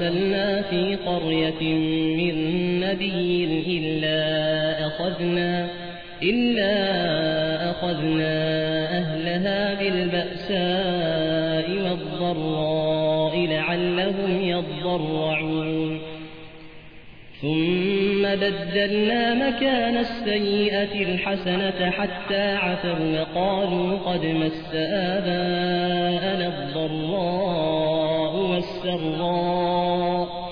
أرسلنا في قرية من نبي إلا أخذنا إلا أخذنا أهلها بالبأساء والضراء لعلهم يضرعون. ثم بدلنا مكان السيئة الحسنة حتى عفوا وقالوا قد مس آباءنا الضراء والسراء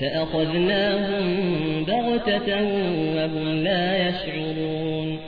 فأخذناهم بغتة وهم لا يشعرون